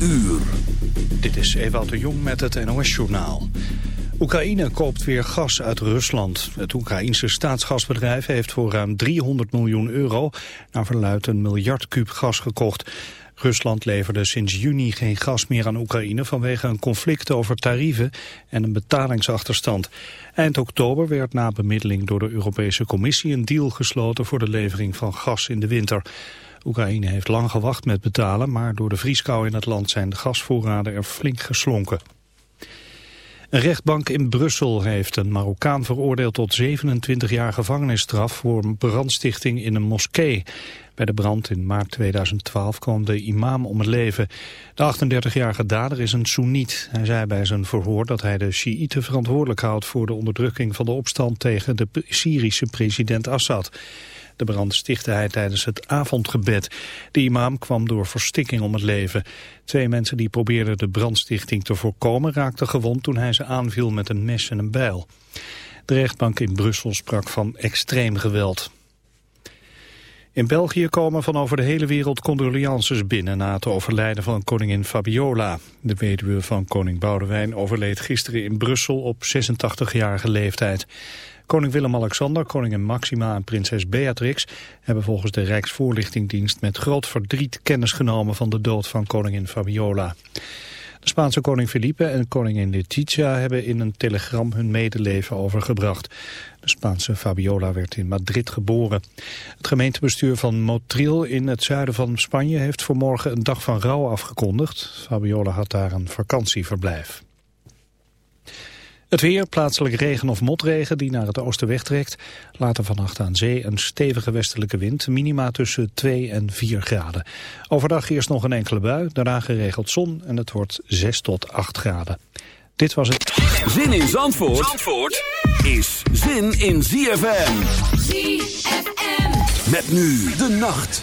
uur. Dit is Ewout de Jong met het NOS-journaal. Oekraïne koopt weer gas uit Rusland. Het Oekraïense staatsgasbedrijf heeft voor ruim 300 miljoen euro... naar verluidt een miljard kuub gas gekocht. Rusland leverde sinds juni geen gas meer aan Oekraïne... vanwege een conflict over tarieven en een betalingsachterstand. Eind oktober werd na bemiddeling door de Europese Commissie... een deal gesloten voor de levering van gas in de winter. Oekraïne heeft lang gewacht met betalen, maar door de vrieskou in het land zijn de gasvoorraden er flink geslonken. Een rechtbank in Brussel heeft een Marokkaan veroordeeld tot 27 jaar gevangenisstraf voor brandstichting in een moskee. Bij de brand in maart 2012 kwam de imam om het leven. De 38-jarige dader is een Soeniet. Hij zei bij zijn verhoor dat hij de Sjiïten verantwoordelijk houdt voor de onderdrukking van de opstand tegen de Syrische president Assad. De brand stichtte hij tijdens het avondgebed. De imam kwam door verstikking om het leven. Twee mensen die probeerden de brandstichting te voorkomen raakten gewond toen hij ze aanviel met een mes en een bijl. De rechtbank in Brussel sprak van extreem geweld. In België komen van over de hele wereld condolences binnen na het overlijden van koningin Fabiola. De weduwe van koning Boudewijn overleed gisteren in Brussel op 86-jarige leeftijd. Koning Willem-Alexander, koningin Maxima en prinses Beatrix hebben volgens de Rijksvoorlichtingdienst met groot verdriet kennis genomen van de dood van koningin Fabiola. De Spaanse koning Felipe en koningin Letizia hebben in een telegram hun medeleven overgebracht. De Spaanse Fabiola werd in Madrid geboren. Het gemeentebestuur van Motril in het zuiden van Spanje heeft voor morgen een dag van rouw afgekondigd. Fabiola had daar een vakantieverblijf. Het weer, plaatselijk regen of motregen die naar het oosten wegtrekt. Later vannacht aan zee een stevige westelijke wind, minima tussen 2 en 4 graden. Overdag eerst nog een enkele bui, daarna geregeld zon en het wordt 6 tot 8 graden. Dit was het. Zin in Zandvoort, Zandvoort is zin in ZFM. ZFM. Met nu de nacht.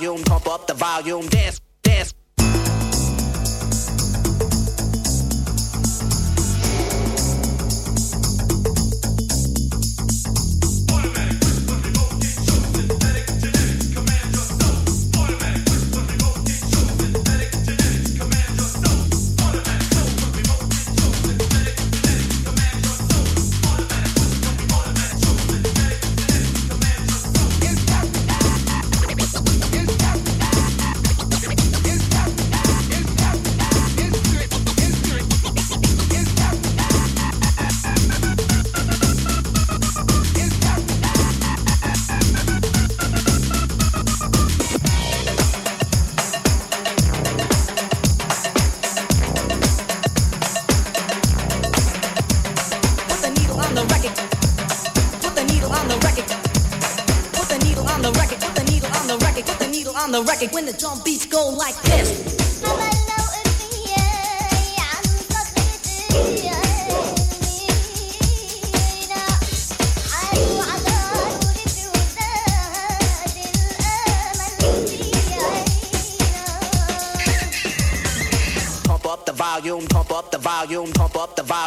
volume, pump up the volume.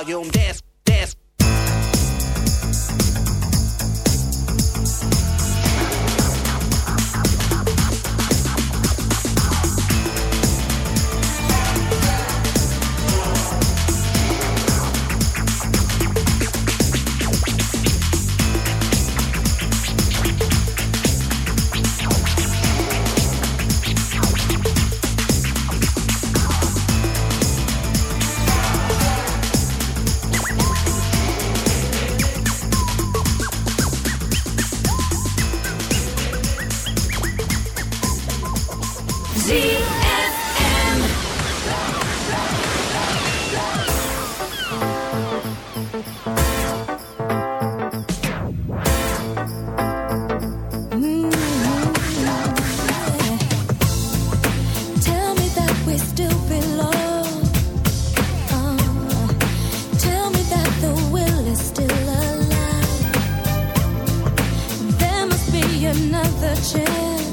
volume down. Up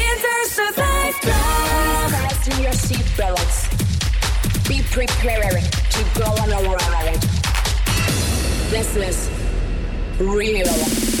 seatbelts. Be prepared to go on a ride. This is real.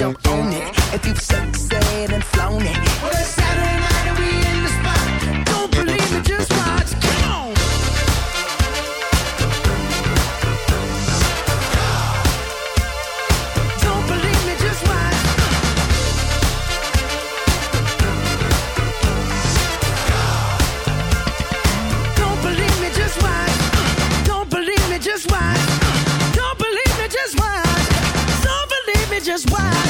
jump on it. If you've said and flown it. Well, it's Saturday night and we in the spot. Don't believe it, just watch. Come on. Don't believe me, just watch. Don't believe me, just watch. Don't believe me, just watch. Don't believe me, just watch. Don't believe me, just watch.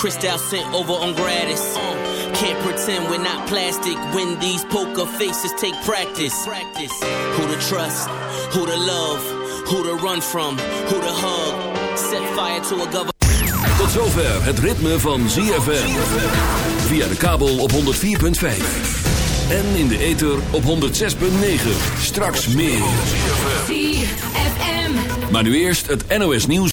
Crystal sent over on gratis. Uh, Can't pretend we're not plastic when these poker faces take practice. Who to trust, who to love, who to run from, who to hug. Set fire to a government. Tot zover het ritme van ZFM. Via de kabel op 104.5. En in de ether op 106.9. Straks meer. ZFM. Maar nu eerst het NOS nieuws.